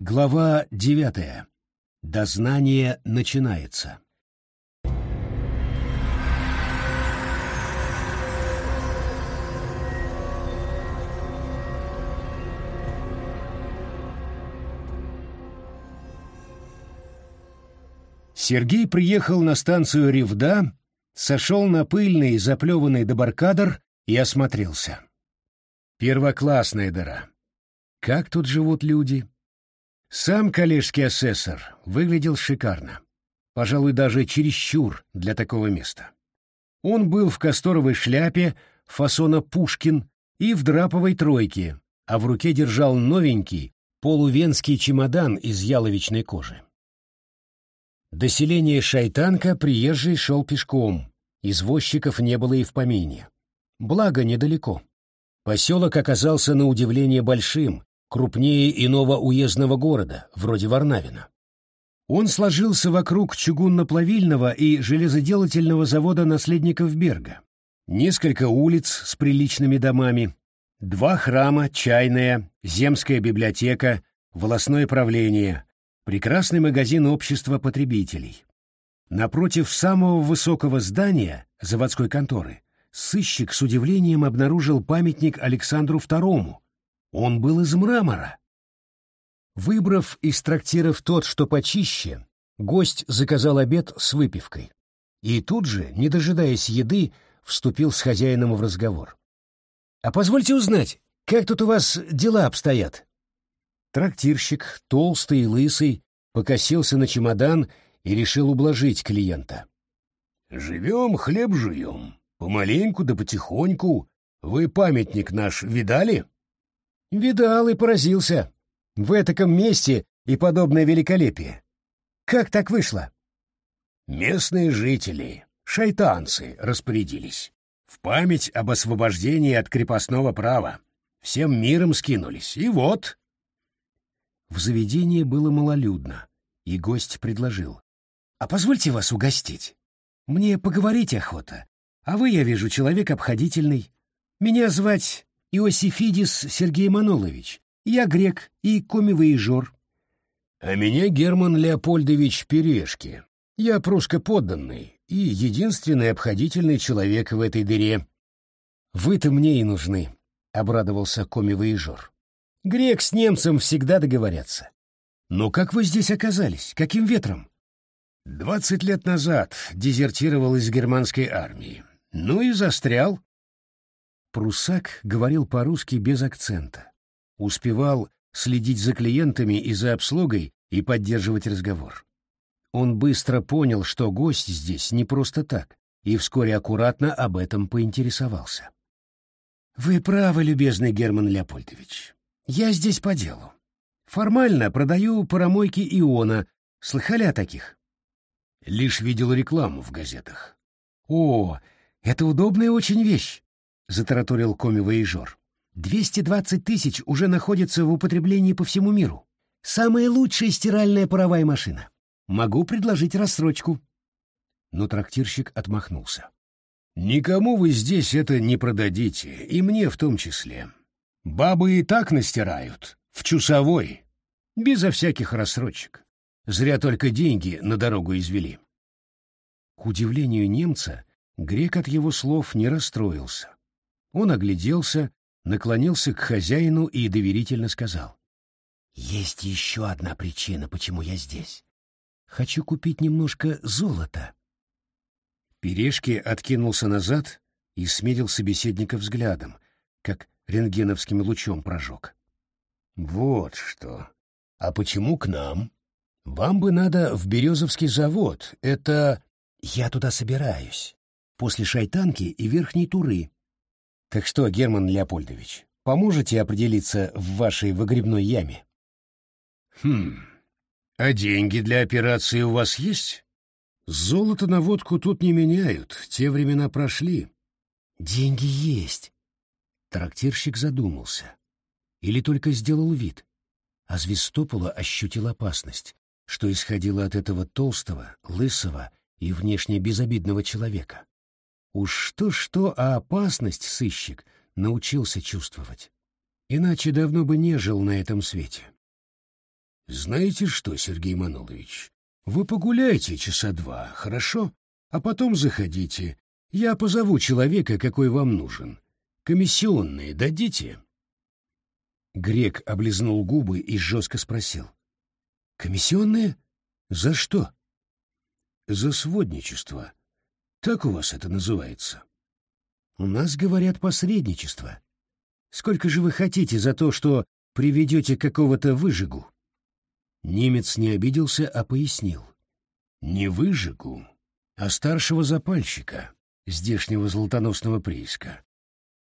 Глава девятая. Дознание начинается. Сергей приехал на станцию Ревда, сошел на пыльный заплеванный дебаркадер и осмотрелся. Первоклассная дыра. Как тут живут люди? Сам коллежский асессор выглядел шикарно. Пожалуй, даже чересчур для такого места. Он был в касторовой шляпе фасона Пушкин и в драповой тройке, а в руке держал новенький полувенский чемодан из яловичной кожи. До селения Шайтанка приезжий шел пешком, извозчиков не было и в помине. Благо, недалеко. Поселок оказался на удивление большим, крупнее иного уездного города, вроде Варнавина. Он сложился вокруг чугунно-плавильного и железоделательного завода наследников Берга. Несколько улиц с приличными домами, два храма, чайная, земская библиотека, волосное правление, прекрасный магазин общества потребителей. Напротив самого высокого здания заводской конторы сыщик с удивлением обнаружил памятник Александру II. Он был из мрамора. Выбрав из трактиров тот, что почище, гость заказал обед с выпивкой. И тут же, не дожидаясь еды, вступил с хозяином в разговор. «А позвольте узнать, как тут у вас дела обстоят?» Трактирщик, толстый и лысый, покосился на чемодан и решил ублажить клиента. «Живем, хлеб жуем. Помаленьку да потихоньку. Вы памятник наш видали?» «Видал и поразился. В этаком месте и подобное великолепие. Как так вышло?» «Местные жители, шайтанцы, распорядились. В память об освобождении от крепостного права. Всем миром скинулись. И вот...» В заведении было малолюдно, и гость предложил. «А позвольте вас угостить. Мне поговорить охота, а вы, я вижу, человек обходительный. Меня звать Иосифидис Сергей Манолович. Я грек и комивоежор». «А меня Герман Леопольдович Перешки. Я прусско-подданный и единственный обходительный человек в этой дыре». «Вы-то мне и нужны», — обрадовался комивоежор. Грек с немцем всегда договорятся. Но как вы здесь оказались? Каким ветром? Двадцать лет назад дезертировал из германской армии. Ну и застрял. Прусак говорил по-русски без акцента. Успевал следить за клиентами и за обслугой и поддерживать разговор. Он быстро понял, что гость здесь не просто так, и вскоре аккуратно об этом поинтересовался. «Вы правы, любезный Герман Леопольдович. Я здесь по делу. Формально продаю паромойки Иона. Слыхали о таких? Лишь видел рекламу в газетах. О, это удобная очень вещь, затараторил коми-воежор. 220 тысяч уже находятся в употреблении по всему миру. Самая лучшая стиральная паровая машина. Могу предложить рассрочку. Но трактирщик отмахнулся. Никому вы здесь это не продадите, и мне в том числе. Бабы и так настирают, в чусовой, безо всяких рассрочек. Зря только деньги на дорогу извели. К удивлению немца, грек от его слов не расстроился. Он огляделся, наклонился к хозяину и доверительно сказал. «Есть еще одна причина, почему я здесь. Хочу купить немножко золота». Перешки откинулся назад и смерил собеседника взглядом, как рентгеновским лучом прожег. «Вот что. А почему к нам? Вам бы надо в Березовский завод. Это...» «Я туда собираюсь. После Шайтанки и Верхней Туры. Так что, Герман Леопольдович, поможете определиться в вашей выгребной яме?» «Хм... А деньги для операции у вас есть? Золото на водку тут не меняют, те времена прошли». «Деньги есть. Трактирщик задумался. Или только сделал вид. А Звестопола ощутил опасность, что исходило от этого толстого, лысого и внешне безобидного человека. Уж что-что, а опасность сыщик научился чувствовать. Иначе давно бы не жил на этом свете. Знаете что, Сергей Манулович, вы погуляйте часа два, хорошо? А потом заходите. Я позову человека, какой вам нужен. Комиссионные дадите?» Грек облизнул губы и жестко спросил. «Комиссионные? За что?» «За сводничество. Так у вас это называется». «У нас, говорят, посредничество. Сколько же вы хотите за то, что приведете какого-то выжигу?» Немец не обиделся, а пояснил. «Не выжигу, а старшего запальщика, здешнего золотоносного прииска.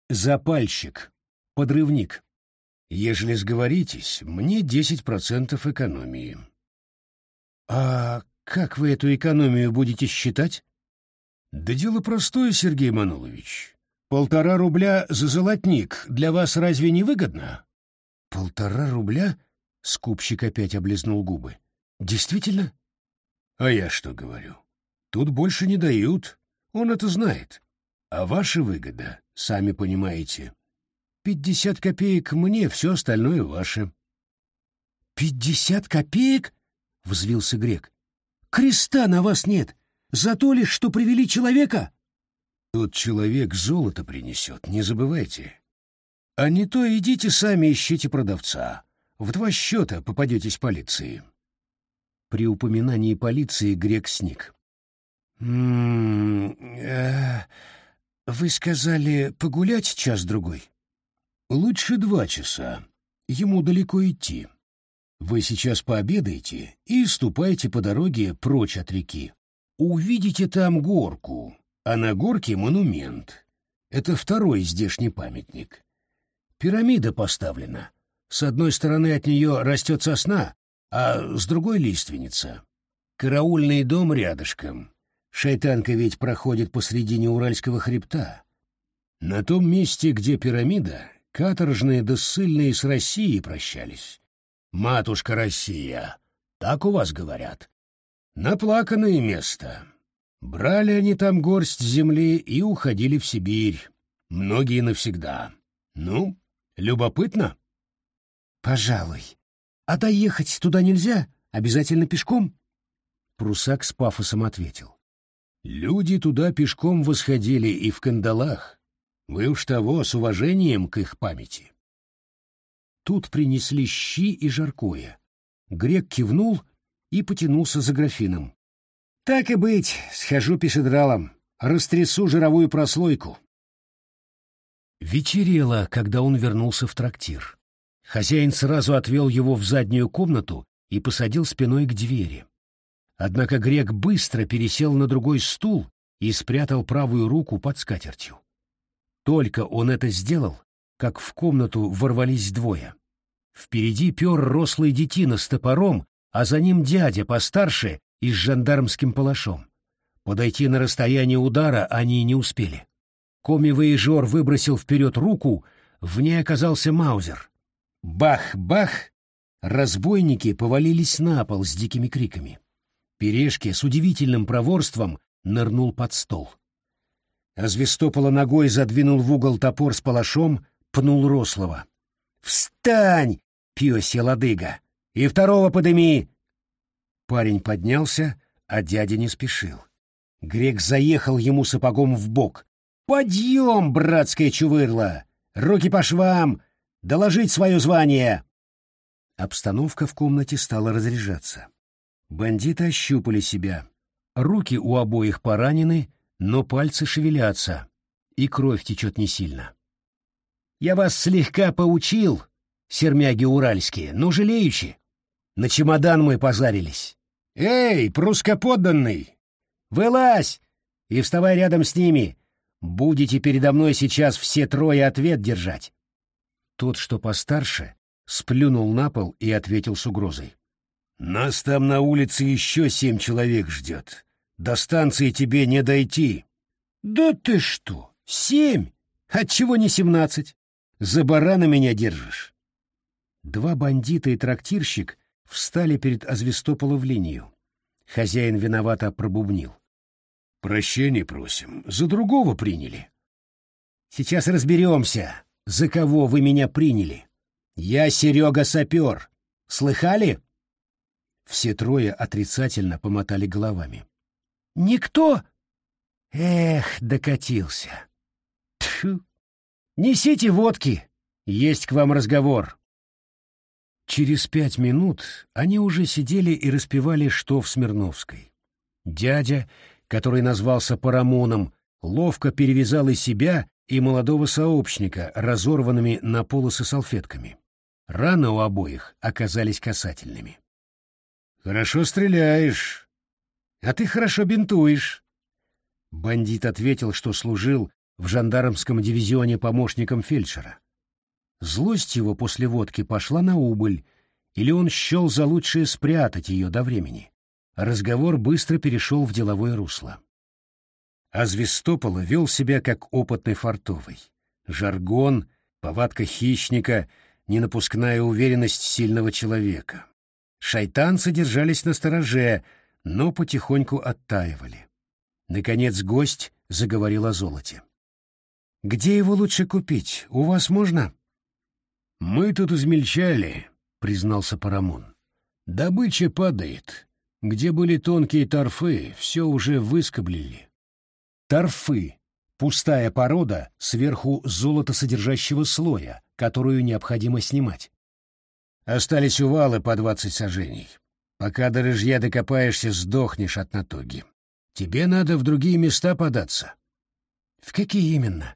Запальщик, подрывник. Ежели сговоритесь, мне десять процентов экономии». «А как вы эту экономию будете считать?» «Да дело простое, Сергей Манулович. Полтора рубля за золотник для вас разве не выгодно?» «Полтора рубля?» — скупщик опять облизнул губы. «Действительно?» «А я что говорю? Тут больше не дают. Он это знает. А ваша выгода, сами понимаете. Пятьдесят копеек мне, все остальное ваше». «Пятьдесят копеек?» — взвился грек. «Креста на вас нет. За то лишь, что привели человека?» «Тот человек золото принесет, не забывайте. А не то идите сами ищите продавца. В два счета попадетесь полиции». При упоминании полиции грек сник. «М -м -э, «Вы сказали погулять час-другой?» «Лучше два часа. Ему далеко идти. Вы сейчас пообедаете и ступайте по дороге прочь от реки. Увидите там горку, а на горке монумент. Это второй здешний памятник. Пирамида поставлена. С одной стороны от нее растет сосна, а с другой — лиственница. Караульный дом рядышком. Шайтанка ведь проходит посредине Уральского хребта. На том месте, где пирамида, каторжные да ссыльные с Россией прощались. «Матушка Россия», так у вас говорят. Наплаканное место. Брали они там горсть земли и уходили в Сибирь. Многие навсегда. Ну, любопытно? Пожалуй. А доехать туда нельзя? Обязательно пешком? Прусак с пафосом ответил. Люди туда пешком восходили и в кандалах. Вы уж того с уважением к их памяти. Тут принесли щи и жаркое. Грек кивнул и потянулся за графином. «Так и быть, схожу пешедралом, растрясу жировую прослойку». Вечерело, когда он вернулся в трактир. Хозяин сразу отвел его в заднюю комнату и посадил спиной к двери. Однако грек быстро пересел на другой стул и спрятал правую руку под скатертью. Только он это сделал, как в комнату ворвались двое. Впереди пер рослый детина с топором, а за ним дядя постарше и с жандармским палашом. Подойти на расстояние удара они не успели. Коми-воежор выбросил вперед руку, в ней оказался Маузер. Бах-бах! Разбойники повалились на пол с дикими криками. Перешки с удивительным проворством нырнул под стол. Развестопола ногой задвинул в угол топор с палашом, пнул Рослова. «Встань, пёсья ладыга! И второго подыми!» Парень поднялся, а дядя не спешил. Грек заехал ему сапогом в бок. «Подъем, братское чувырло! Руки по швам! Доложить свое звание!» Обстановка в комнате стала разряжаться. Бандиты ощупали себя. Руки у обоих поранены, но пальцы шевелятся, и кровь течет не сильно. Я вас слегка поучил, сермяги уральские, но жалеючи. На чемодан мы позарились. Эй, прускоподданный! Вылазь и вставай рядом с ними. Будете передо мной сейчас все трое ответ держать. Тот, что постарше, сплюнул на пол и ответил с угрозой. «Нас там на улице еще семь человек ждет. До станции тебе не дойти». «Да ты что, семь? Отчего не семнадцать? За барана меня держишь. Два бандита и трактирщик встали перед Азвестопола в линию. Хозяин виновато пробубнил. «Прощения просим, за другого приняли». «Сейчас разберемся, за кого вы меня приняли. Я Серега Сапер. Слыхали? Все трое отрицательно помотали головами. «Никто?» «Эх, докатился!» «Тьфу! Несите водки! Есть к вам разговор!» Через пять минут они уже сидели и распевали «Что в Смирновской». Дядя, который назвался Парамоном, ловко перевязал и себя, и молодого сообщника разорванными на полосы салфетками. Раны у обоих оказались касательными. «Хорошо стреляешь, а ты хорошо бинтуешь». Бандит ответил, что служил в жандармском дивизионе помощником фельдшера. Злость его после водки пошла на убыль, или он счел за лучшее спрятать ее до времени. Разговор быстро перешел в деловое русло. А Звестопола вел себя как опытный фартовый. Жаргон, повадка хищника, ненапускная уверенность сильного человека. Шайтанцы держались на стороже, но потихоньку оттаивали. Наконец гость заговорил о золоте. «Где его лучше купить? У вас можно?» «Мы тут измельчали», — признался Парамон. «Добыча падает. Где были тонкие торфы, все уже выскоблили. Торфы — пустая порода сверху золотосодержащего слоя, которую необходимо снимать. Остались увалы по двадцать сажений. Пока до рыжья докопаешься, сдохнешь от натуги. Тебе надо в другие места податься. В какие именно?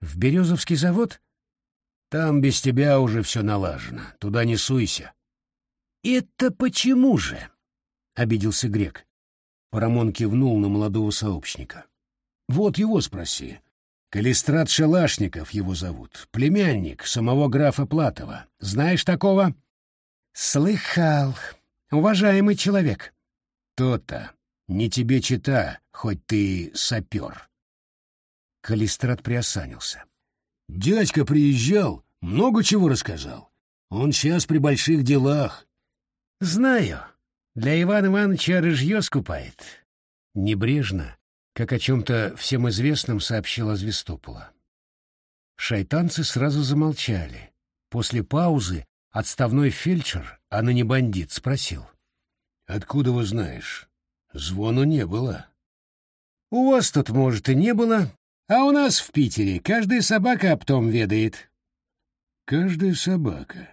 В Березовский завод? Там без тебя уже все налажено. Туда не суйся. Это почему же? — обиделся грек. Парамон кивнул на молодого сообщника. Вот его спроси. Калистрат Шелашников его зовут, племянник самого графа Платова. Знаешь такого? Слыхал. Уважаемый человек. То-то. Не тебе чита, хоть ты сапер. Калистрат приосанился. Дядька приезжал, много чего рассказал. Он сейчас при больших делах. Знаю. Для Ивана Ивановича рыжье скупает. Небрежно, как о чем-то всем известном сообщила Звестопола. Шайтанцы сразу замолчали. После паузы отставной фельдшер, а ныне бандит, спросил. — Откуда вы знаешь? Звону не было. — У вас тут, может, и не было, а у нас в Питере каждая собака об том ведает. — Каждая собака.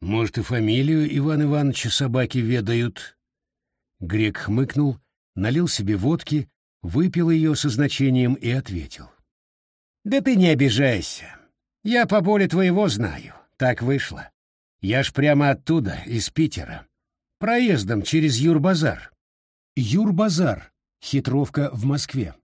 Может, и фамилию Ивана Ивановича собаки ведают? Грек хмыкнул, налил себе водки, выпил ее со значением и ответил. «Да ты не обижайся. Я по боле твоего знаю. Так вышло. Я ж прямо оттуда, из Питера. Проездом через Юрбазар». Юрбазар. Хитровка в Москве.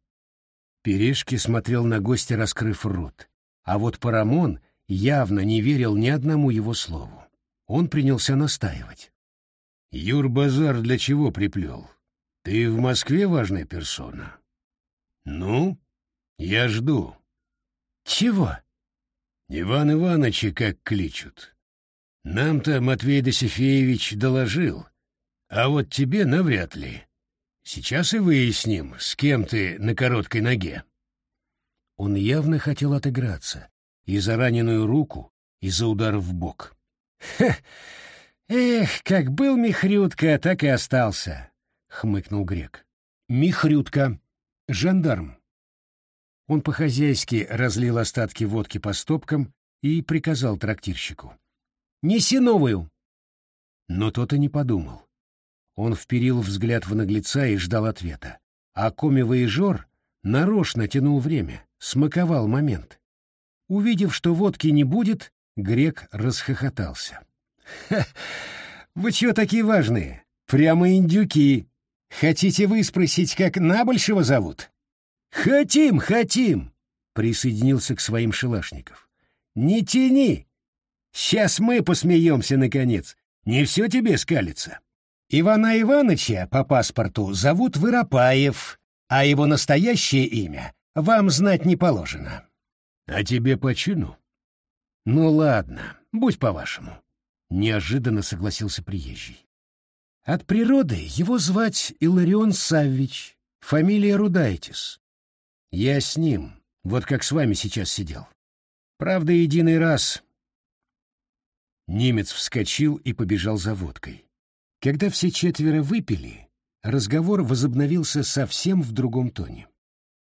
Перешки смотрел на гостя, раскрыв рот. А вот Парамон явно не верил ни одному его слову. Он принялся настаивать. «Юрбазар для чего приплел? Ты в Москве важная персона. Ну, я жду. Чего? Иван Ивановича как кличут. Нам-то Матвей Досифеевич доложил, а вот тебе навряд ли. Сейчас и выясним, с кем ты на короткой ноге. Он явно хотел отыграться и за раненую руку, и за удар в бок. Эх, как был Михрютка, так и остался хмыкнул грек. Михрютка, жандарм. Он по-хозяйски разлил остатки водки по стопкам и приказал трактирщику. «Неси новую!» Но тот и не подумал. Он вперил взгляд в наглеца и ждал ответа. А коми-воежор нарочно тянул время, смаковал момент. Увидев, что водки не будет, грек расхохотался. «Ха! Вы чего такие важные? Прямо индюки! Хотите вы спросить, как Набольшего зовут? Хотим, хотим, присоединился к своим шелашников. Не тяни. Сейчас мы посмеемся, наконец. Не все тебе скалится. Ивана Ивановича по паспорту зовут Выропаев, а его настоящее имя вам знать не положено. А тебе по чину? Ну ладно, будь по-вашему. Неожиданно согласился приезжий. От природы его звать Иларион Саввич, фамилия Рудайтис. Я с ним, вот как с вами сейчас сидел. Правда, единый раз. Немец вскочил и побежал за водкой. Когда все четверо выпили, разговор возобновился совсем в другом тоне.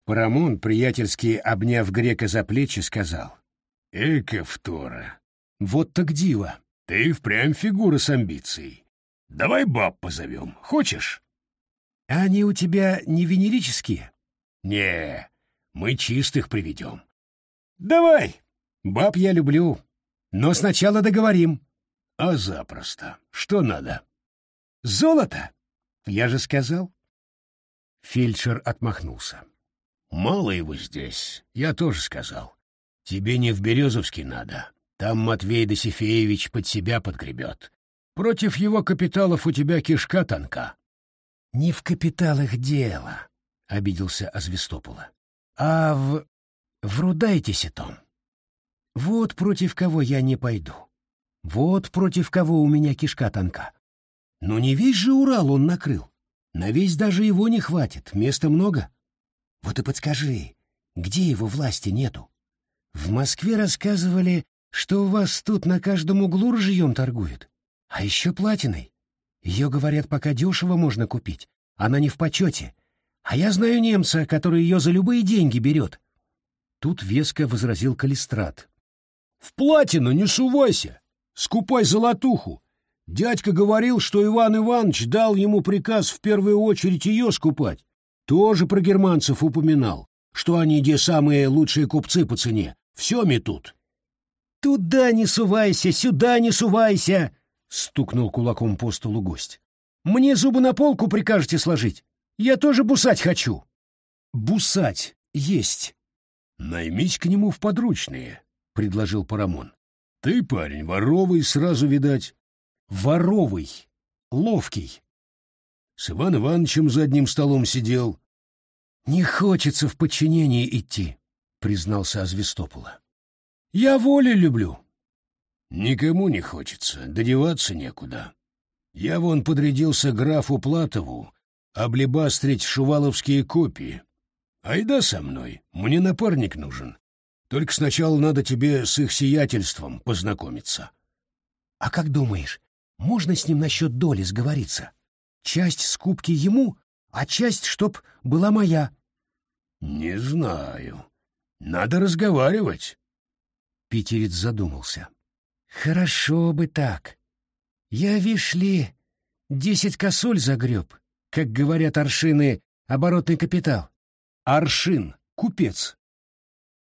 Парамон, приятельски обняв грека за плечи, сказал. «Эка втора! Вот так диво! Ты впрямь фигура с амбицией. Давай баб позовем, хочешь?» «А они у тебя не венерические?» «Не, мы чистых приведем». «Давай! Баб я люблю, но сначала договорим». «А запросто. Что надо?» «Золото! Я же сказал». Фельдшер отмахнулся. Мало его здесь, я тоже сказал. Тебе не в Березовский надо. Там Матвей Досифеевич под себя подгребет. Против его капиталов у тебя кишка тонка. — Не в капиталах дело, — обиделся Азвестопола, — а в... в Рудайтесе-том. Вот против кого я не пойду. Вот против кого у меня кишка тонка. Но не весь же Урал он накрыл. На весь даже его не хватит, места много. Вот и подскажи, где его власти нету? В Москве рассказывали, что у вас тут на каждом углу ржьем торгуют. А еще платиной. Ее, говорят, пока дешево можно купить. Она не в почете. А я знаю немца, который ее за любые деньги берет. Тут веско возразил Калистрат. — В платину не сувайся! Скупай золотуху! Дядька говорил, что Иван Иванович дал ему приказ в первую очередь ее скупать. Тоже про германцев упоминал, что они где самые лучшие купцы по цене. Все метут. «Туда не сувайся, сюда не сувайся!» — стукнул кулаком по столу гость. «Мне зубы на полку прикажете сложить? Я тоже бусать хочу!» «Бусать есть!» «Наймись к нему в подручные», — предложил Парамон. «Ты, парень, воровый сразу видать». «Воровый, ловкий, с Иван Ивановичем за одним столом сидел. — Не хочется в подчинение идти, — признался Азвестопола. — Я воли люблю. — Никому не хочется, додеваться некуда. Я вон подрядился графу Платову облебастрить шуваловские копии. Айда со мной, мне напарник нужен. Только сначала надо тебе с их сиятельством познакомиться. — А как думаешь, можно с ним насчет доли сговориться? — Часть скупки ему, а часть, чтоб была моя. — Не знаю. Надо разговаривать. Питерец задумался. — Хорошо бы так. Я, вишь ли, десять косуль загреб, как говорят аршины, оборотный капитал. Аршин, купец.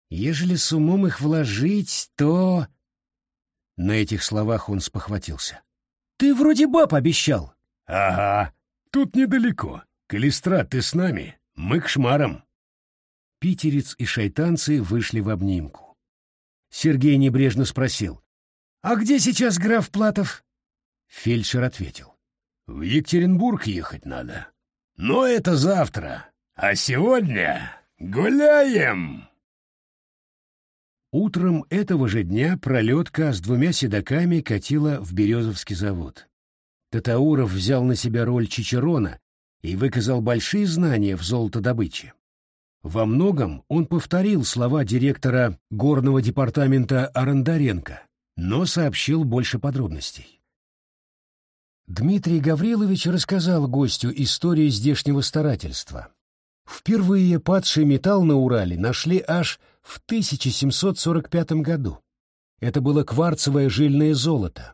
Ежели с умом их вложить, то... На этих словах он спохватился. — Ты вроде баб обещал. «Ага, тут недалеко. Калистрат, ты с нами? Мы к шмарам». Питерец и шайтанцы вышли в обнимку. Сергей небрежно спросил. «А где сейчас граф Платов?» Фельдшер ответил. «В Екатеринбург ехать надо. Но это завтра. А сегодня гуляем!» Утром этого же дня пролетка с двумя седаками катила в Березовский завод. Татауров взял на себя роль Чичерона и выказал большие знания в золотодобыче. Во многом он повторил слова директора горного департамента Арандаренко, но сообщил больше подробностей. Дмитрий Гаврилович рассказал гостю историю здешнего старательства. Впервые падший металл на Урале нашли аж в 1745 году. Это было кварцевое жильное золото.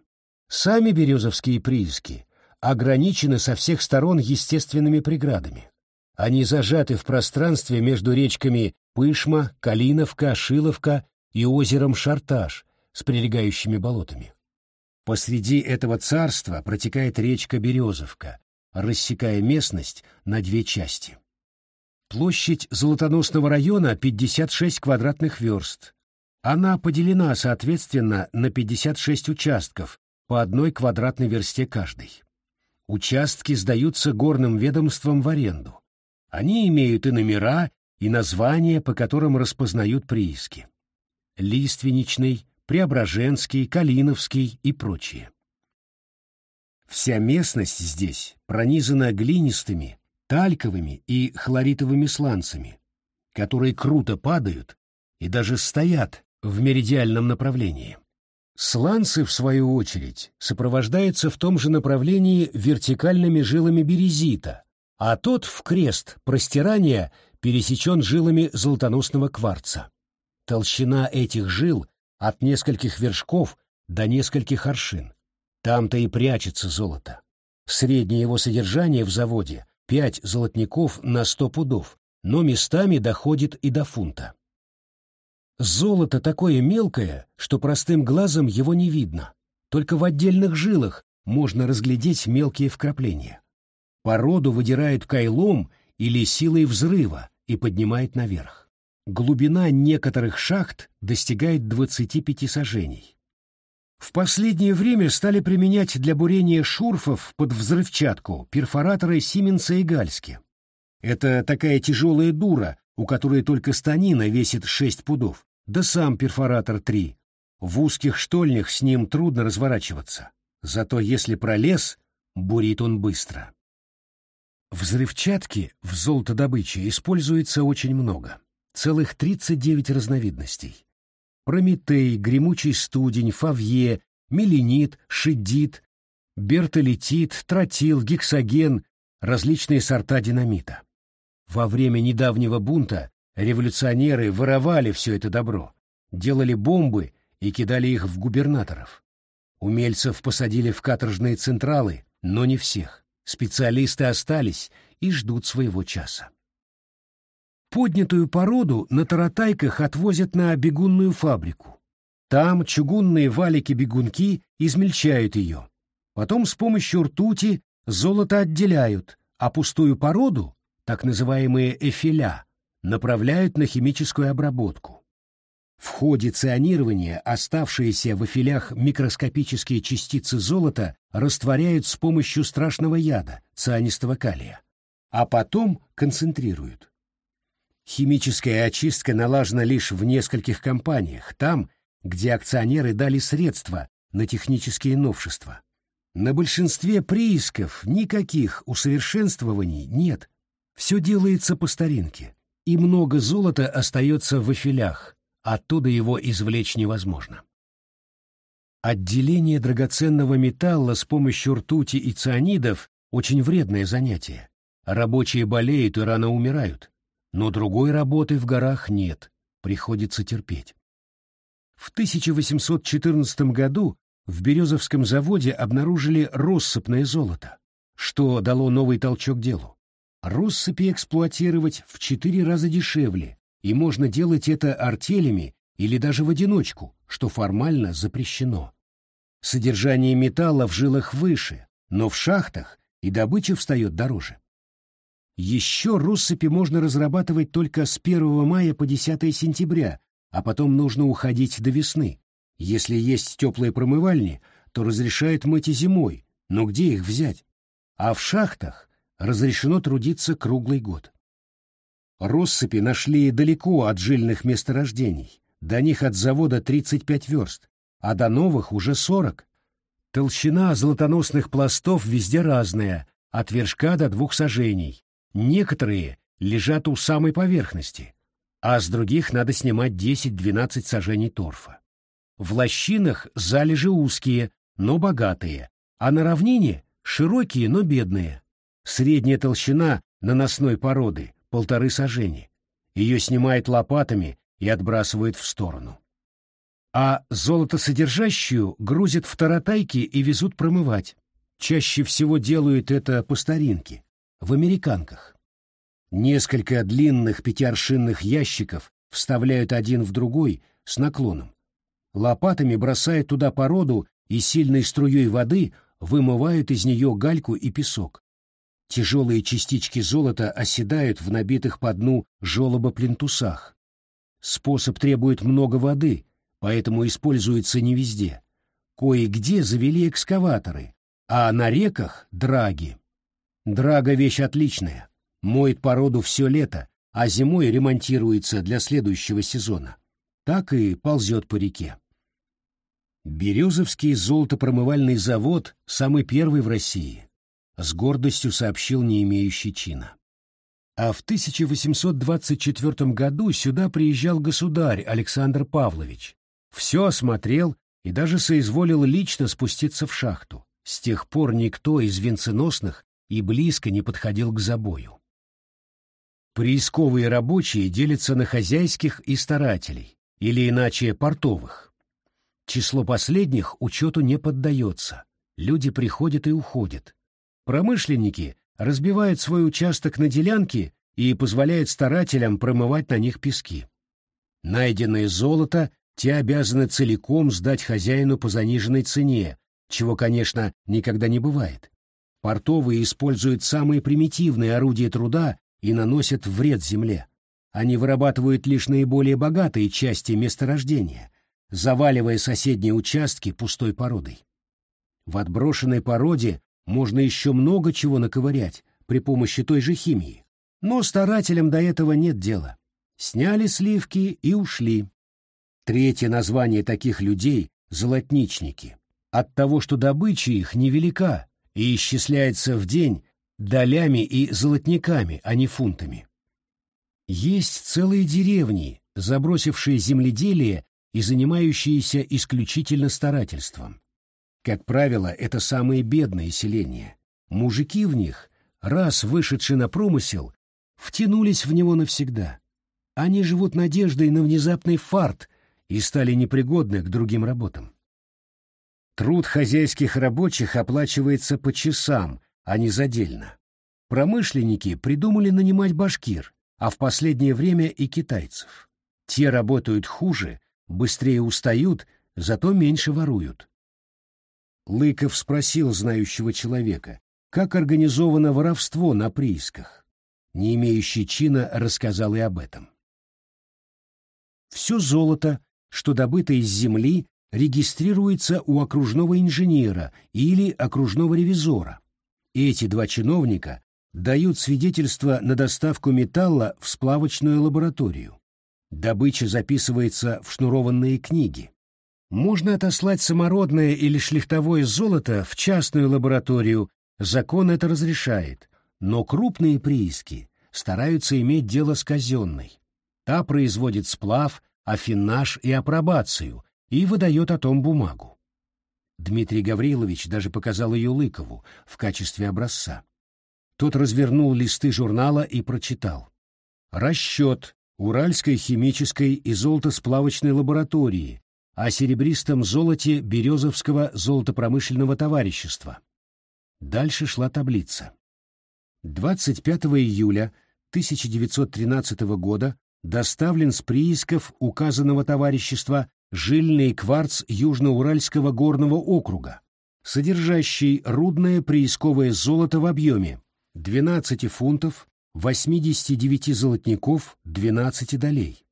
Сами березовские прииски ограничены со всех сторон естественными преградами. Они зажаты в пространстве между речками Пышма, Калиновка, Шиловка и озером Шарташ с прилегающими болотами. Посреди этого царства протекает речка Березовка, рассекая местность на две части. Площадь Золотоносного района 56 квадратных верст. Она поделена, соответственно, на 56 участков по одной квадратной версте каждый. Участки сдаются горным ведомством в аренду. Они имеют и номера, и названия, по которым распознают прииски. Лиственничный, Преображенский, Калиновский и прочие. Вся местность здесь пронизана глинистыми, тальковыми и хлоритовыми сланцами, которые круто падают и даже стоят в меридиальном направлении. Сланцы, в свою очередь, сопровождаются в том же направлении вертикальными жилами березита, а тот в крест простирания пересечен жилами золотоносного кварца. Толщина этих жил от нескольких вершков до нескольких аршин. Там-то и прячется золото. Среднее его содержание в заводе — пять золотников на сто пудов, но местами доходит и до фунта. Золото такое мелкое, что простым глазом его не видно. Только в отдельных жилах можно разглядеть мелкие вкрапления. Породу выдирают кайлом или силой взрыва и поднимает наверх. Глубина некоторых шахт достигает 25 сажений. В последнее время стали применять для бурения шурфов под взрывчатку перфораторы Сименса и Гальски. Это такая тяжелая дура, у которой только станина весит шесть пудов, да сам перфоратор три. В узких штольнях с ним трудно разворачиваться. Зато если пролез, бурит он быстро. Взрывчатки в золотодобыче используется очень много. Целых 39 разновидностей. Прометей, гремучий студень, фавье, меленит, шидит, бертолитит, тротил, гексоген, различные сорта динамита. Во время недавнего бунта революционеры воровали все это добро, делали бомбы и кидали их в губернаторов. Умельцев посадили в каторжные централы, но не всех. Специалисты остались и ждут своего часа. Поднятую породу на таратайках отвозят на бегунную фабрику. Там чугунные валики-бегунки измельчают ее. Потом с помощью ртути золото отделяют, а пустую породу так называемые эфиля, направляют на химическую обработку. В ходе цианирования оставшиеся в эфилях микроскопические частицы золота растворяют с помощью страшного яда, цианистого калия, а потом концентрируют. Химическая очистка налажена лишь в нескольких компаниях, там, где акционеры дали средства на технические новшества. На большинстве приисков никаких усовершенствований нет, все делается по старинке, и много золота остается в эфилях, оттуда его извлечь невозможно. Отделение драгоценного металла с помощью ртути и цианидов – очень вредное занятие. Рабочие болеют и рано умирают. Но другой работы в горах нет, приходится терпеть. В 1814 году в Березовском заводе обнаружили россыпное золото, что дало новый толчок делу. Россыпи эксплуатировать в четыре раза дешевле, и можно делать это артелями или даже в одиночку, что формально запрещено. Содержание металла в жилах выше, но в шахтах и добыча встает дороже. Еще россыпи можно разрабатывать только с 1 мая по 10 сентября, а потом нужно уходить до весны. Если есть теплые промывальни, то разрешают мыть и зимой, но где их взять? А в шахтах разрешено трудиться круглый год. Россыпи нашли далеко от жильных месторождений, до них от завода 35 верст, а до новых уже 40. Толщина золотоносных пластов везде разная, от вершка до двух сажений. Некоторые лежат у самой поверхности, а с других надо снимать 10-12 сажений торфа. В лощинах залежи узкие, но богатые, а на равнине широкие, но бедные. Средняя толщина наносной породы — полторы сажени. Ее снимают лопатами и отбрасывают в сторону. А золотосодержащую грузят в таратайки и везут промывать. Чаще всего делают это по старинке, в американках. Несколько длинных пятиаршинных ящиков вставляют один в другой с наклоном. Лопатами бросают туда породу и сильной струей воды вымывают из нее гальку и песок. Тяжелые частички золота оседают в набитых по дну желобо-плинтусах. Способ требует много воды, поэтому используется не везде. Кое-где завели экскаваторы, а на реках — драги. Драга — вещь отличная, моет породу все лето, а зимой ремонтируется для следующего сезона. Так и ползет по реке. Березовский золотопромывальный завод самый первый в России с гордостью сообщил не имеющий чина. А в 1824 году сюда приезжал государь Александр Павлович. Все осмотрел и даже соизволил лично спуститься в шахту. С тех пор никто из венценосных и близко не подходил к забою. Приисковые рабочие делятся на хозяйских и старателей, или иначе портовых. Число последних учету не поддается, люди приходят и уходят. Промышленники разбивают свой участок на делянки и позволяют старателям промывать на них пески. Найденное золото те обязаны целиком сдать хозяину по заниженной цене, чего, конечно, никогда не бывает. Портовые используют самые примитивные орудия труда и наносят вред земле. Они вырабатывают лишь наиболее богатые части месторождения, заваливая соседние участки пустой породой. В отброшенной породе можно еще много чего наковырять при помощи той же химии, но старателям до этого нет дела. Сняли сливки и ушли. Третье название таких людей — золотничники. От того, что добыча их невелика и исчисляется в день долями и золотниками, а не фунтами. Есть целые деревни, забросившие земледелие и занимающиеся исключительно старательством. Как правило, это самые бедные селения. Мужики в них, раз вышедшие на промысел, втянулись в него навсегда. Они живут надеждой на внезапный фарт и стали непригодны к другим работам. Труд хозяйских рабочих оплачивается по часам, а не задельно. Промышленники придумали нанимать башкир, а в последнее время и китайцев. Те работают хуже, быстрее устают, зато меньше воруют. Лыков спросил знающего человека, как организовано воровство на приисках. Не имеющий чина рассказал и об этом. Все золото, что добыто из земли, регистрируется у окружного инженера или окружного ревизора. Эти два чиновника дают свидетельство на доставку металла в сплавочную лабораторию. Добыча записывается в шнурованные книги. Можно отослать самородное или шлихтовое золото в частную лабораторию, закон это разрешает, но крупные прииски стараются иметь дело с казенной. Та производит сплав, афинаж и апробацию и выдает о том бумагу. Дмитрий Гаврилович даже показал ее Лыкову в качестве образца. Тот развернул листы журнала и прочитал. Расчет Уральской химической и золотосплавочной лаборатории о серебристом золоте Березовского золотопромышленного товарищества. Дальше шла таблица. 25 июля 1913 года доставлен с приисков указанного товарищества жильный кварц Южноуральского горного округа, содержащий рудное приисковое золото в объеме 12 фунтов, 89 золотников, 12 долей.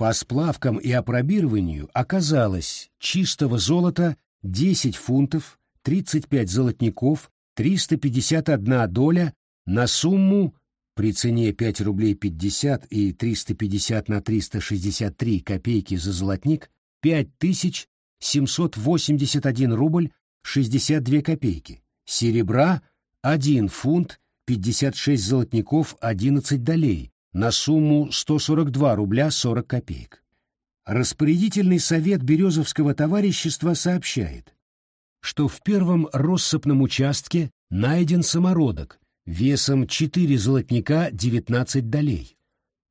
По сплавкам и опробированию оказалось чистого золота 10 фунтов, 35 золотников, 351 доля на сумму при цене 5 рублей 50 и 350 на 363 копейки за золотник 5781 рубль 62 копейки, серебра 1 фунт 56 золотников 11 долей, на сумму 142 рубля 40 копеек. Распорядительный совет Березовского товарищества сообщает, что в первом россыпном участке найден самородок весом 4 золотника 19 долей.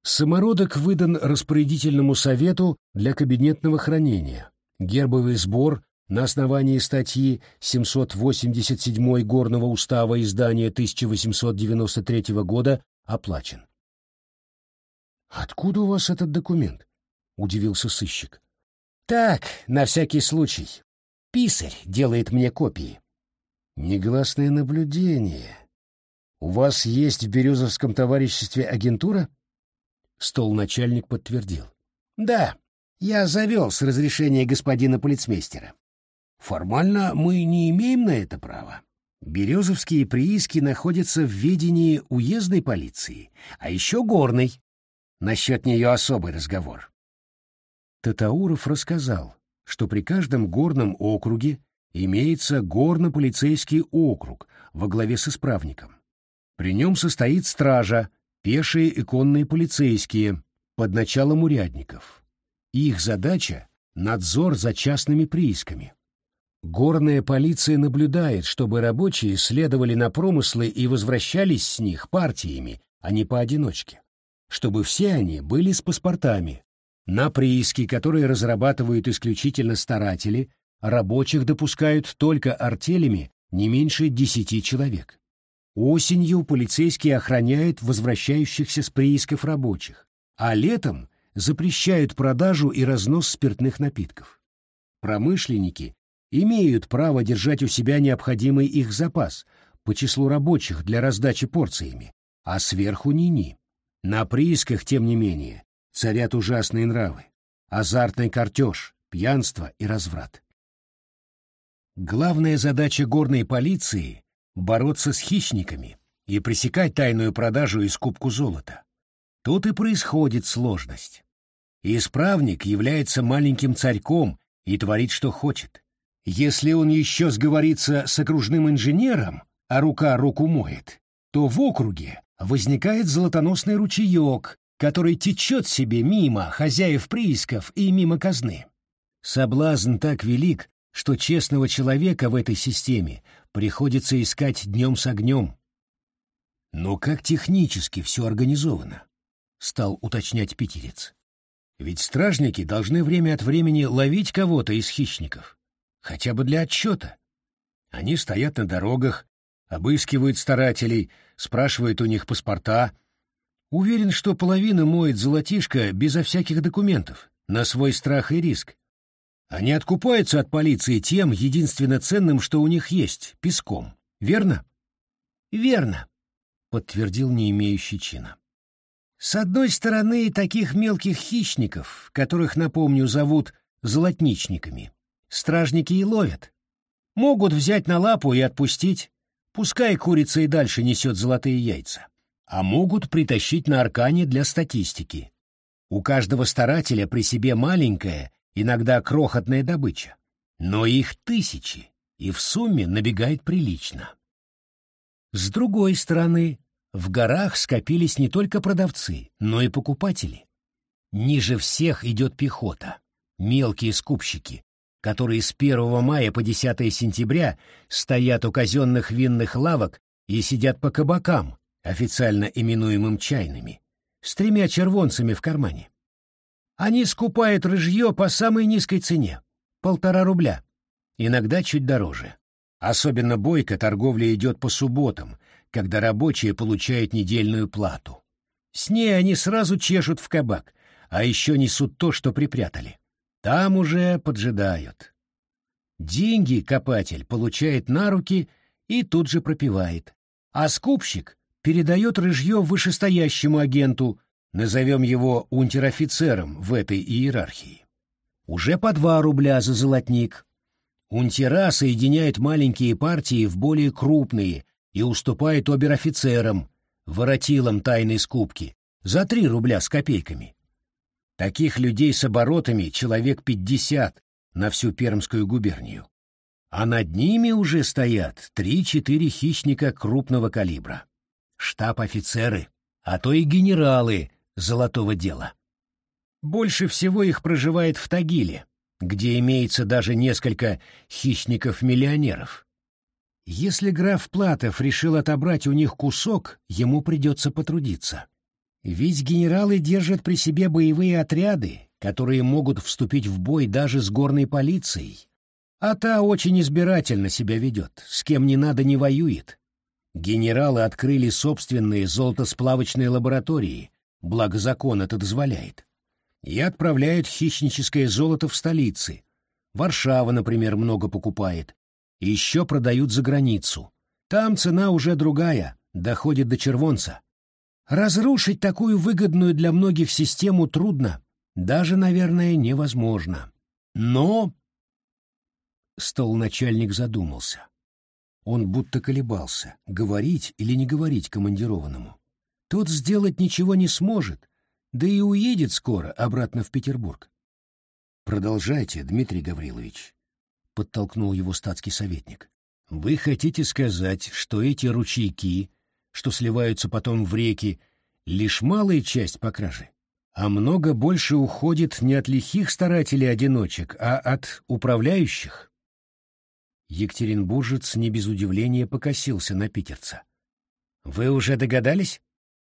Самородок выдан распорядительному совету для кабинетного хранения. Гербовый сбор на основании статьи 787 Горного устава издания 1893 года оплачен. «Откуда у вас этот документ?» — удивился сыщик. «Так, на всякий случай. Писарь делает мне копии». «Негласное наблюдение. У вас есть в Березовском товариществе агентура?» Стол-начальник подтвердил. «Да, я завел с разрешения господина полицмейстера. Формально мы не имеем на это права. Березовские прииски находятся в ведении уездной полиции, а еще горной. Насчет нее особый разговор. Татауров рассказал, что при каждом горном округе имеется горно-полицейский округ во главе с исправником. При нем состоит стража, пешие и конные полицейские под началом урядников. Их задача — надзор за частными приисками. Горная полиция наблюдает, чтобы рабочие следовали на промыслы и возвращались с них партиями, а не поодиночке. Чтобы все они были с паспортами. На прииски, которые разрабатывают исключительно старатели, рабочих допускают только артелями не меньше десяти человек. Осенью полицейские охраняют возвращающихся с приисков рабочих, а летом запрещают продажу и разнос спиртных напитков. Промышленники имеют право держать у себя необходимый их запас по числу рабочих для раздачи порциями, а сверху ни-ни. На приисках, тем не менее, царят ужасные нравы, азартный картеж, пьянство и разврат. Главная задача горной полиции — бороться с хищниками и пресекать тайную продажу и скупку золота. Тут и происходит сложность. Исправник является маленьким царьком и творит, что хочет. Если он еще сговорится с окружным инженером, а рука руку моет, то в округе возникает золотоносный ручеек, который течет себе мимо хозяев приисков и мимо казны. Соблазн так велик, что честного человека в этой системе приходится искать днем с огнем. Но как технически все организовано? Стал уточнять питерец. Ведь стражники должны время от времени ловить кого-то из хищников хотя бы для отчета. Они стоят на дорогах, обыскивают старателей, спрашивают у них паспорта. Уверен, что половина моет золотишко безо всяких документов, на свой страх и риск. Они откупаются от полиции тем единственно ценным, что у них есть — песком. Верно? Верно, — подтвердил не имеющий чина. С одной стороны, таких мелких хищников, которых, напомню, зовут золотничниками, стражники и ловят. Могут взять на лапу и отпустить, пускай курица и дальше несет золотые яйца. А могут притащить на аркане для статистики. У каждого старателя при себе маленькая, иногда крохотная добыча. Но их тысячи, и в сумме набегает прилично. С другой стороны, в горах скопились не только продавцы, но и покупатели. Ниже всех идет пехота, мелкие скупщики, которые с 1 мая по 10 сентября стоят у казенных винных лавок и сидят по кабакам, официально именуемым чайными, с тремя червонцами в кармане. Они скупают рыжье по самой низкой цене — полтора рубля, иногда чуть дороже. Особенно бойко торговля идет по субботам, когда рабочие получают недельную плату. С ней они сразу чешут в кабак, а еще несут то, что припрятали. Там уже поджидают. Деньги копатель получает на руки и тут же пропивает. А скупщик передает рыжье вышестоящему агенту, назовем его унтер-офицером в этой иерархии. Уже по два рубля за золотник. Унтера соединяет маленькие партии в более крупные и уступает обер-офицерам, воротилам тайной скупки, за три рубля с копейками. Таких людей с оборотами человек пятьдесят на всю Пермскую губернию. А над ними уже стоят три-четыре хищника крупного калибра. Штаб-офицеры, а то и генералы золотого дела. Больше всего их проживает в Тагиле, где имеется даже несколько хищников-миллионеров. Если граф Платов решил отобрать у них кусок, ему придется потрудиться. Ведь генералы держат при себе боевые отряды, которые могут вступить в бой даже с горной полицией. А та очень избирательно себя ведет, с кем не надо не воюет. Генералы открыли собственные золотосплавочные лаборатории, благо закон это дозволяет. И отправляют хищническое золото в столицы. Варшава, например, много покупает. Еще продают за границу. Там цена уже другая, доходит до червонца. Разрушить такую выгодную для многих систему трудно, даже, наверное, невозможно. Но... Столначальник задумался. Он будто колебался, говорить или не говорить командированному. Тот сделать ничего не сможет, да и уедет скоро обратно в Петербург. «Продолжайте, Дмитрий Гаврилович», — подтолкнул его статский советник. «Вы хотите сказать, что эти ручейки что сливаются потом в реки, лишь малая часть по краже. а много больше уходит не от лихих старателей-одиночек, а от управляющих. Екатеринбуржец не без удивления покосился на питерца. «Вы уже догадались?»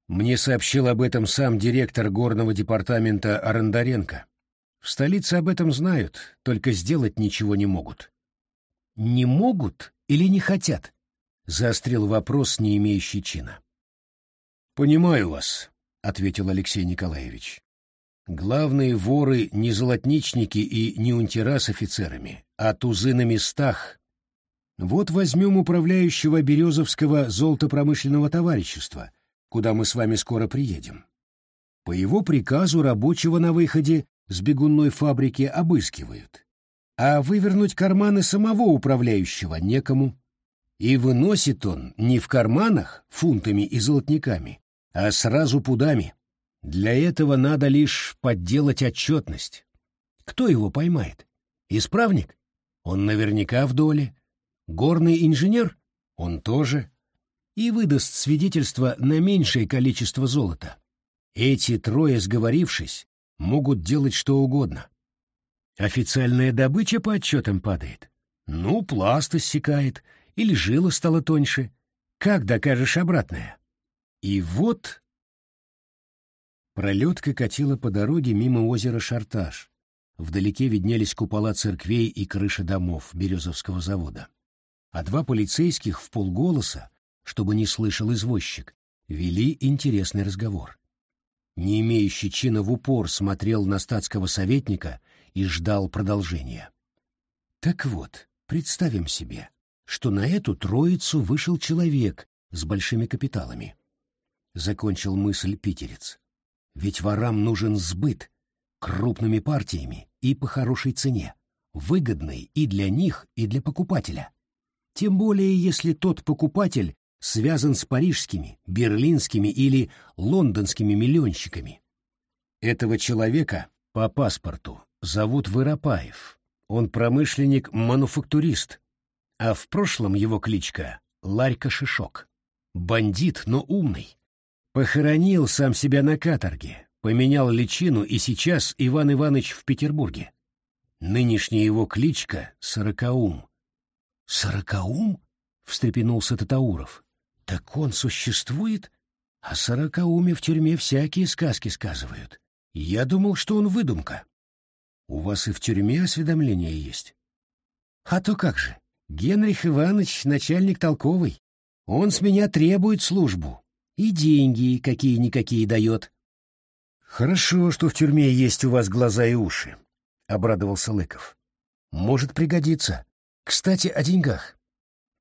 Мне сообщил об этом сам директор горного департамента Арандаренко. В столице об этом знают, только сделать ничего не могут. «Не могут или не хотят?» — заострил вопрос, не имеющий чина. «Понимаю вас», — ответил Алексей Николаевич. «Главные воры не золотничники и не унтера с офицерами, а тузы на местах. Вот возьмем управляющего Березовского золотопромышленного товарищества, куда мы с вами скоро приедем. По его приказу рабочего на выходе с бегунной фабрики обыскивают, а вывернуть карманы самого управляющего некому. И выносит он не в карманах фунтами и золотниками, а сразу пудами. Для этого надо лишь подделать отчетность. Кто его поймает? Исправник? Он наверняка в доле. Горный инженер? Он тоже. И выдаст свидетельство на меньшее количество золота. Эти трое, сговорившись, могут делать что угодно. Официальная добыча по отчетам падает. Ну, пласт иссякает, или жила стала тоньше. Как докажешь обратное? И вот... Пролетка катила по дороге мимо озера Шарташ. Вдалеке виднелись купола церквей и крыши домов Березовского завода. А два полицейских в полголоса, чтобы не слышал извозчик, вели интересный разговор. Не имеющий чина в упор смотрел на статского советника и ждал продолжения. Так вот, представим себе, что на эту троицу вышел человек с большими капиталами. — закончил мысль питерец. «Ведь ворам нужен сбыт, крупными партиями и по хорошей цене, выгодной и для них, и для покупателя. Тем более, если тот покупатель связан с парижскими, берлинскими или лондонскими миллионщиками. Этого человека по паспорту зовут Выропаев. Он промышленник-мануфактурист, а в прошлом его кличка — Ларька Шишок. Бандит, но умный Похоронил сам себя на каторге, поменял личину, и сейчас Иван Иванович в Петербурге. Нынешняя его кличка — Сорокаум. «Сорокаум?» — встрепенулся Татауров. «Так он существует? О Сорокауме в тюрьме всякие сказки сказывают. Я думал, что он выдумка. У вас и в тюрьме осведомление есть?» «А то как же! Генрих Иванович — начальник толковый. Он с меня требует службу, и деньги какие-никакие дает. «Хорошо, что в тюрьме есть у вас глаза и уши», — обрадовался Лыков. «Может пригодиться. Кстати, о деньгах».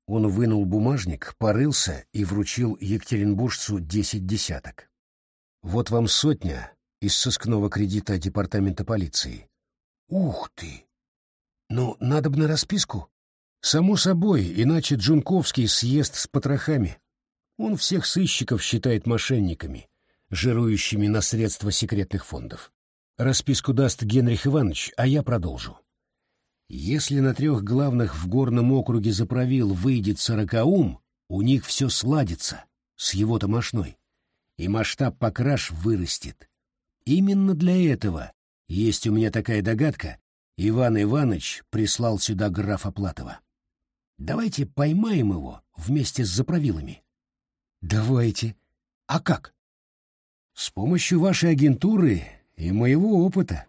Он вынул бумажник, порылся и вручил Екатеринбуржцу десять десяток. «Вот вам сотня из сыскного кредита департамента полиции». «Ух ты! Ну, надо бы на расписку?» «Само собой, иначе Джунковский съест с потрохами». Он всех сыщиков считает мошенниками, жирующими на средства секретных фондов. Расписку даст Генрих Иванович, а я продолжу. Если на трех главных в горном округе заправил выйдет сорокаум, у них все сладится с его-то мошной, и масштаб покраш вырастет. Именно для этого, есть у меня такая догадка, Иван Иванович прислал сюда графа Платова. Давайте поймаем его вместе с заправилами. Давайте. А как? С помощью вашей агентуры и моего опыта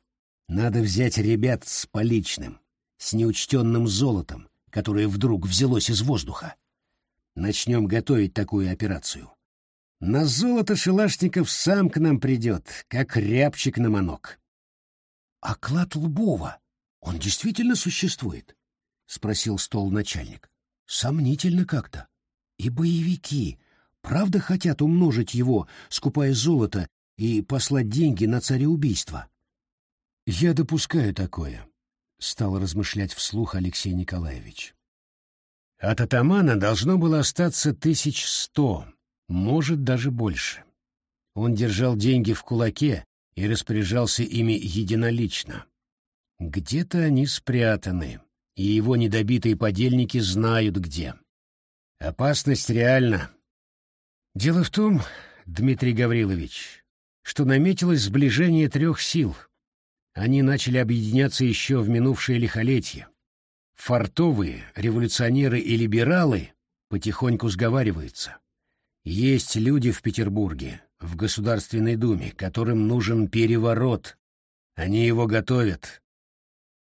надо взять ребят с поличным, с неучтенным золотом, которое вдруг взялось из воздуха. Начнем готовить такую операцию. На золото Шелашников сам к нам придет, как рябчик на манок. — А клад Лбова, он действительно существует? — спросил стол начальник. — Сомнительно как-то. И боевики, правда хотят умножить его, скупая золото, и послать деньги на цареубийство? Я допускаю такое, стал размышлять вслух Алексей Николаевич. От атамана должно было остаться тысяч сто, может, даже больше. Он держал деньги в кулаке и распоряжался ими единолично. Где-то они спрятаны, и его недобитые подельники знают где. Опасность реальна, Дело в том, Дмитрий Гаврилович, что наметилось сближение трех сил. Они начали объединяться еще в минувшее лихолетие. Фартовые, революционеры и либералы потихоньку сговариваются. Есть люди в Петербурге, в Государственной Думе, которым нужен переворот. Они его готовят.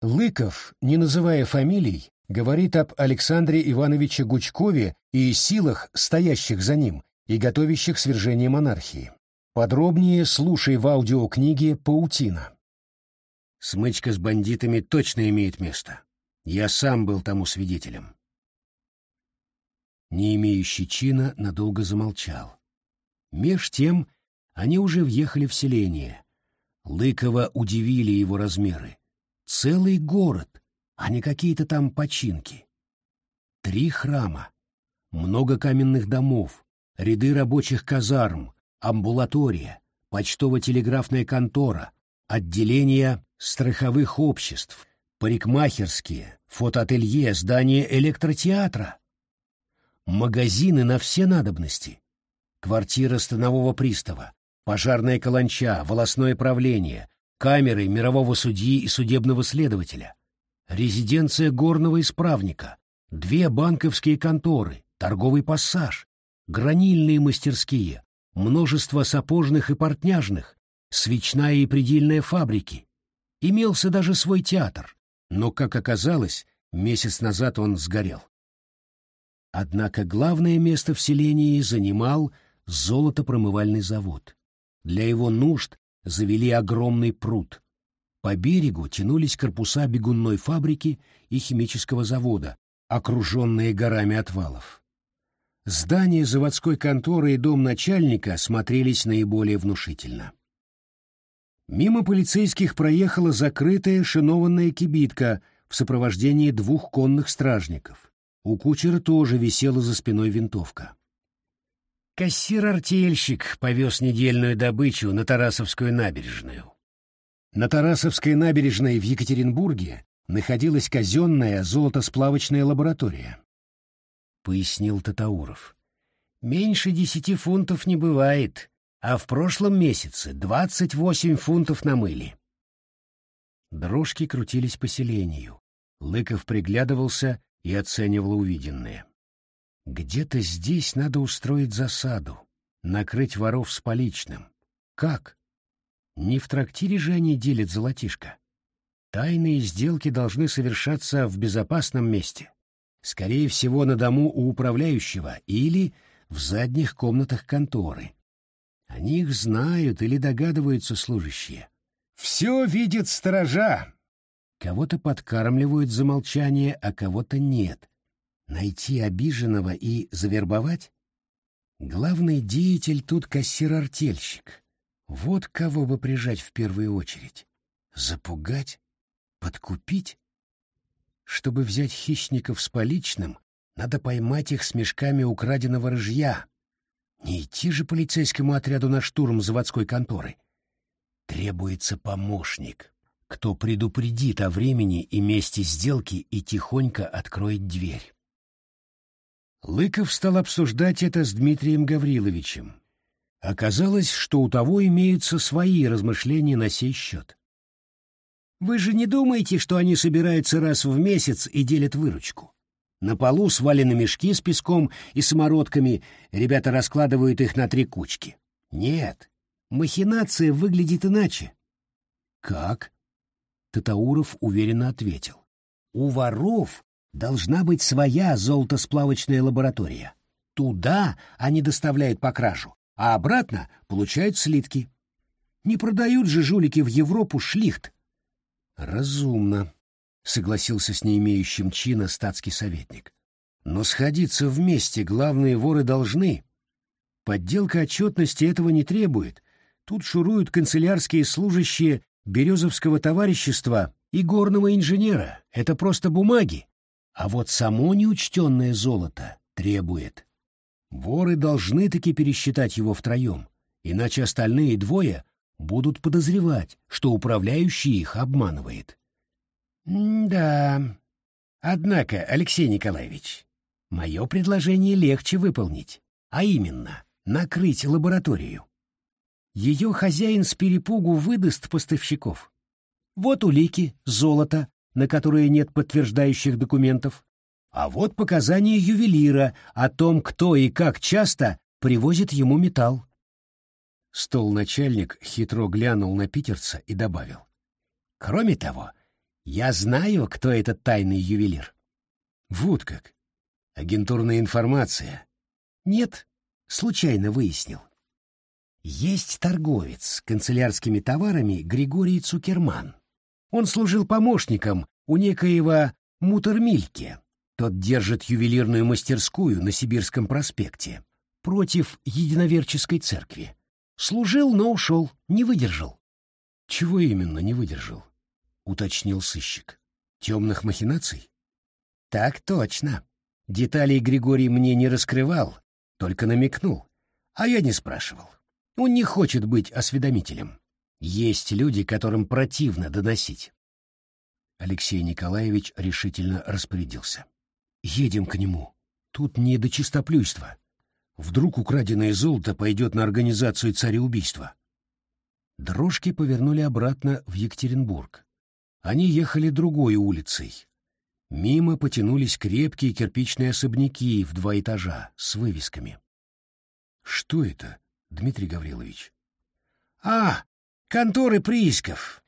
Лыков, не называя фамилий, говорит об Александре Ивановиче Гучкове и силах, стоящих за ним и готовящих свержение монархии. Подробнее слушай в аудиокниге «Паутина». Смычка с бандитами точно имеет место. Я сам был тому свидетелем. Не имеющий чина надолго замолчал. Меж тем они уже въехали в селение. Лыкова удивили его размеры. Целый город, а не какие-то там починки. Три храма, много каменных домов, ряды рабочих казарм, амбулатория, почтово-телеграфная контора, отделения страховых обществ, парикмахерские, фотоателье, здание электротеатра, магазины на все надобности, квартира станового пристава, пожарная каланча, волосное правление, камеры мирового судьи и судебного следователя, резиденция горного исправника, две банковские конторы, торговый пассаж, гранильные мастерские, множество сапожных и портняжных, свечная и предельная фабрики. Имелся даже свой театр, но, как оказалось, месяц назад он сгорел. Однако главное место в селении занимал золотопромывальный завод. Для его нужд завели огромный пруд. По берегу тянулись корпуса бегунной фабрики и химического завода, окруженные горами отвалов. Здание заводской конторы и дом начальника смотрелись наиболее внушительно. Мимо полицейских проехала закрытая шинованная кибитка в сопровождении двух конных стражников. У кучера тоже висела за спиной винтовка. Кассир-артельщик повез недельную добычу на Тарасовскую набережную. На Тарасовской набережной в Екатеринбурге находилась казенная золотосплавочная лаборатория пояснил Татауров. Меньше десяти фунтов не бывает, а в прошлом месяце двадцать восемь фунтов намыли. Дрожки крутились по селению. Лыков приглядывался и оценивал увиденное. Где-то здесь надо устроить засаду, накрыть воров с поличным. Как? Не в трактире же они делят золотишко. Тайные сделки должны совершаться в безопасном месте скорее всего, на дому у управляющего или в задних комнатах конторы. О них знают или догадываются служащие. Все видит сторожа. Кого-то подкармливают за молчание, а кого-то нет. Найти обиженного и завербовать? Главный деятель тут кассир-артельщик. Вот кого бы прижать в первую очередь. Запугать? Подкупить? Чтобы взять хищников с поличным, надо поймать их с мешками украденного рыжья. Не идти же полицейскому отряду на штурм заводской конторы. Требуется помощник, кто предупредит о времени и месте сделки и тихонько откроет дверь. Лыков стал обсуждать это с Дмитрием Гавриловичем. Оказалось, что у того имеются свои размышления на сей счет. Вы же не думаете, что они собираются раз в месяц и делят выручку? На полу свалены мешки с песком и самородками, ребята раскладывают их на три кучки. Нет, махинация выглядит иначе. Как? Татауров уверенно ответил. У воров должна быть своя золотосплавочная лаборатория. Туда они доставляют по кражу, а обратно получают слитки. Не продают же жулики в Европу шлихт, Разумно, согласился с не имеющим чина статский советник. Но сходиться вместе главные воры должны. Подделка отчетности этого не требует. Тут шуруют канцелярские служащие Березовского товарищества и горного инженера. Это просто бумаги. А вот само неучтенное золото требует. Воры должны таки пересчитать его втроем, иначе остальные двое будут подозревать, что управляющий их обманывает. «Да. Однако, Алексей Николаевич, мое предложение легче выполнить, а именно накрыть лабораторию. ее хозяин с перепугу выдаст поставщиков. Вот улики, золото, на которые нет подтверждающих документов. А вот показания ювелира о том, кто и как часто привозит ему металл. Стол-начальник хитро глянул на питерца и добавил. Кроме того, я знаю, кто этот тайный ювелир. Вот как. Агентурная информация. Нет, случайно выяснил. Есть торговец канцелярскими товарами Григорий Цукерман. Он служил помощником у некоего Мутермильке. Тот держит ювелирную мастерскую на Сибирском проспекте против единоверческой церкви. Служил, но ушел, не выдержал. Чего именно не выдержал? Уточнил сыщик. Темных махинаций? Так точно. Деталей Григорий мне не раскрывал, только намекнул, а я не спрашивал. Он не хочет быть осведомителем. Есть люди, которым противно доносить. Алексей Николаевич решительно распорядился. Едем к нему. Тут не до чистоплюйства. Вдруг украденное золото пойдет на организацию цареубийства. Дрожки повернули обратно в Екатеринбург. Они ехали другой улицей. Мимо потянулись крепкие кирпичные особняки в два этажа с вывесками. Что это, Дмитрий Гаврилович? А, конторы приисков.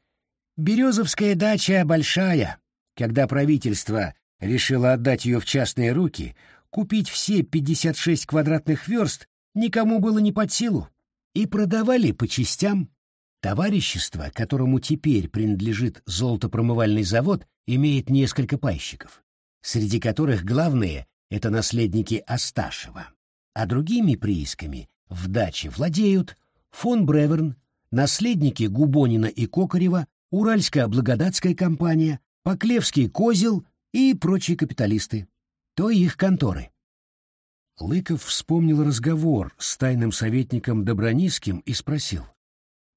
Березовская дача большая. Когда правительство решило отдать ее в частные руки, купить все 56 квадратных верст никому было не под силу. И продавали по частям. Товарищество, которому теперь принадлежит золотопромывальный завод, имеет несколько пайщиков, среди которых главные — это наследники Асташева. А другими приисками в даче владеют фон Бреверн, наследники Губонина и Кокарева, Уральская Благодатская компания, Поклевский Козел и прочие капиталисты. То их конторы. Лыков вспомнил разговор с тайным советником Доброниским и спросил.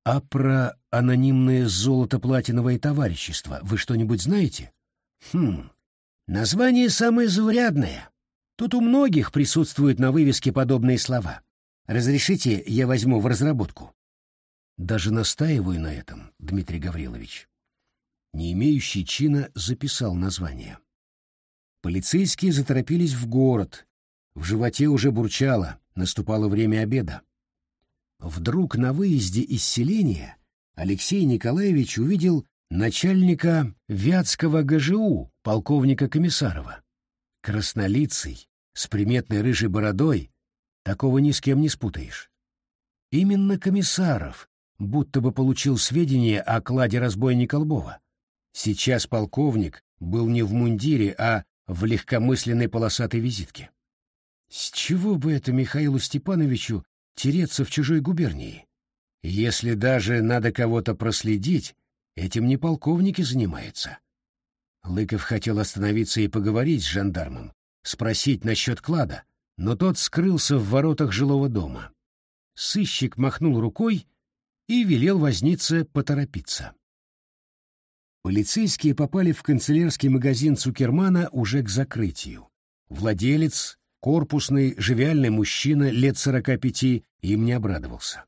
«А про анонимное золото-платиновое товарищество вы что-нибудь знаете?» «Хм, название самое заурядное. Тут у многих присутствуют на вывеске подобные слова. Разрешите, я возьму в разработку?» «Даже настаиваю на этом, Дмитрий Гаврилович». Не имеющий чина записал название. Полицейские заторопились в город. В животе уже бурчало, наступало время обеда. Вдруг на выезде из селения Алексей Николаевич увидел начальника Вятского ГЖУ, полковника Комиссарова. Краснолицый, с приметной рыжей бородой, такого ни с кем не спутаешь. Именно Комиссаров будто бы получил сведения о кладе разбойника Лбова. Сейчас полковник был не в мундире, а в легкомысленной полосатой визитке. С чего бы это Михаилу Степановичу тереться в чужой губернии. Если даже надо кого-то проследить, этим не полковники занимаются. Лыков хотел остановиться и поговорить с жандармом, спросить насчет клада, но тот скрылся в воротах жилого дома. Сыщик махнул рукой и велел вознице поторопиться. Полицейские попали в канцелярский магазин Цукермана уже к закрытию. Владелец, Корпусный, живиальный мужчина лет сорока пяти им не обрадовался.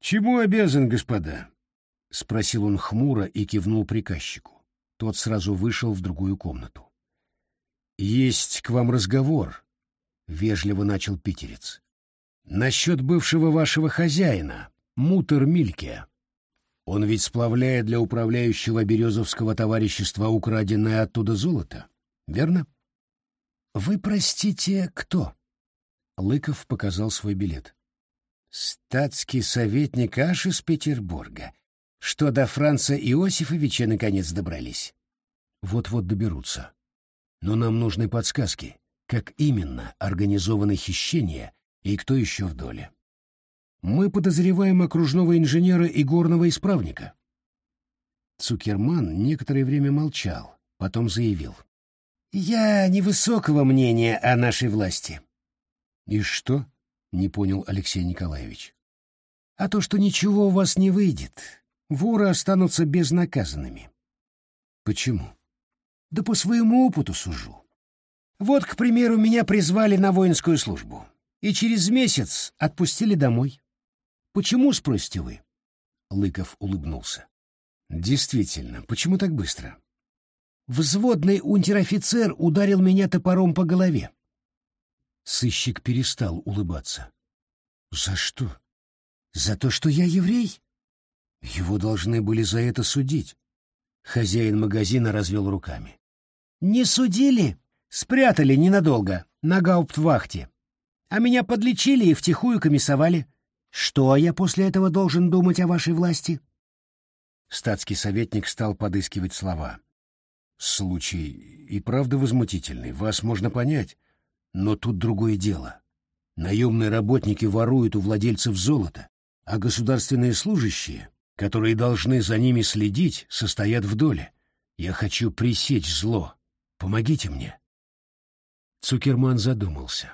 «Чему обязан, господа?» — спросил он хмуро и кивнул приказчику. Тот сразу вышел в другую комнату. «Есть к вам разговор», — вежливо начал питерец. «Насчет бывшего вашего хозяина, Мутер Мильке. Он ведь сплавляет для управляющего Березовского товарищества украденное оттуда золото, верно?» «Вы, простите, кто?» Лыков показал свой билет. «Статский советник аж из Петербурга. Что до Франца Иосифовича наконец добрались?» «Вот-вот доберутся. Но нам нужны подсказки, как именно организовано хищение и кто еще в доле. Мы подозреваем окружного инженера и горного исправника». Цукерман некоторое время молчал, потом заявил. — я невысокого мнения о нашей власти. И что? Не понял Алексей Николаевич. А то, что ничего у вас не выйдет. Воры останутся безнаказанными. Почему? Да по своему опыту сужу. Вот, к примеру, меня призвали на воинскую службу и через месяц отпустили домой. Почему, спросите вы? Лыков улыбнулся. Действительно, почему так быстро? Взводный унтер-офицер ударил меня топором по голове. Сыщик перестал улыбаться. За что? За то, что я еврей? Его должны были за это судить. Хозяин магазина развел руками. Не судили, спрятали ненадолго на гауптвахте. А меня подлечили и втихую комиссовали. Что я после этого должен думать о вашей власти? Статский советник стал подыскивать слова. Случай и правда возмутительный, вас можно понять, но тут другое дело. Наемные работники воруют у владельцев золота, а государственные служащие, которые должны за ними следить, состоят в доле. Я хочу пресечь зло. Помогите мне. Цукерман задумался.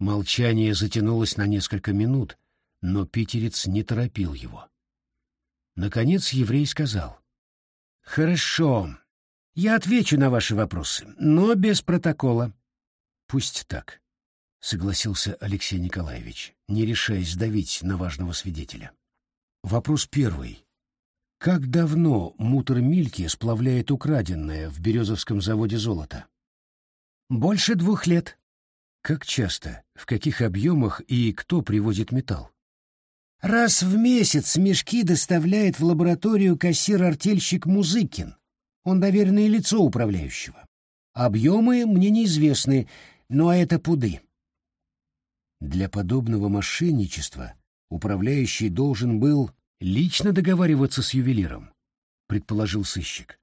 Молчание затянулось на несколько минут, но питерец не торопил его. Наконец еврей сказал. «Хорошо, я отвечу на ваши вопросы, но без протокола». «Пусть так», — согласился Алексей Николаевич, не решаясь давить на важного свидетеля. «Вопрос первый. Как давно Мутор Мильки сплавляет украденное в Березовском заводе золото?» «Больше двух лет». Как часто, в каких объемах и кто привозит металл? Раз в месяц мешки доставляет в лабораторию кассир-артельщик Музыкин. Он доверенное лицо управляющего. Объемы мне неизвестны, но это пуды. Для подобного мошенничества управляющий должен был лично договариваться с ювелиром, предположил сыщик.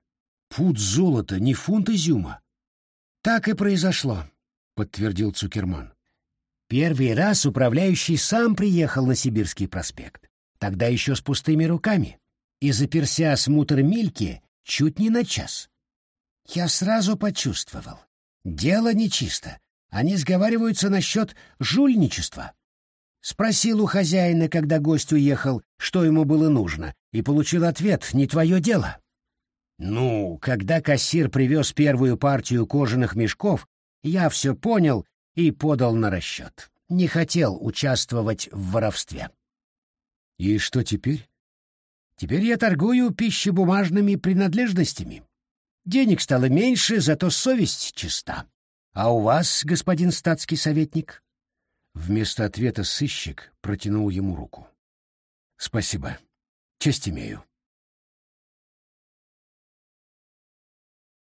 Пуд золота, не фунт изюма. Так и произошло, подтвердил Цукерман. Первый раз управляющий сам приехал на Сибирский проспект, тогда еще с пустыми руками, и заперся с мутор-мильки чуть не на час. Я сразу почувствовал. Дело нечисто. Они сговариваются насчет жульничества. Спросил у хозяина, когда гость уехал, что ему было нужно, и получил ответ «не твое дело». Ну, когда кассир привез первую партию кожаных мешков, я все понял и подал на расчет. Не хотел участвовать в воровстве. И что теперь? Теперь я торгую пищебумажными принадлежностями. Денег стало меньше, зато совесть чиста. А у вас, господин статский советник? Вместо ответа сыщик протянул ему руку. Спасибо. Честь имею.